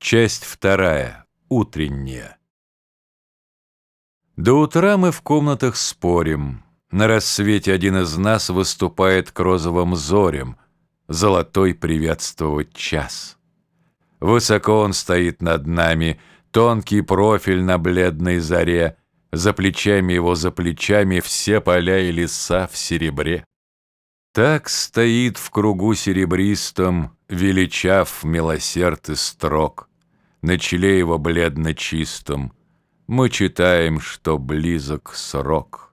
Часть вторая. Утренняя. До утра мы в комнатах спорим. На рассвете один из нас выступает к розовым зорям, Золотой приветствовать час. Высоко он стоит над нами, Тонкий профиль на бледной заре, За плечами его, за плечами Все поля и леса в серебре. Так стоит в кругу серебристом, Величав милосерд и строг на челе его бледно чистом, мы читаем, что близок срок.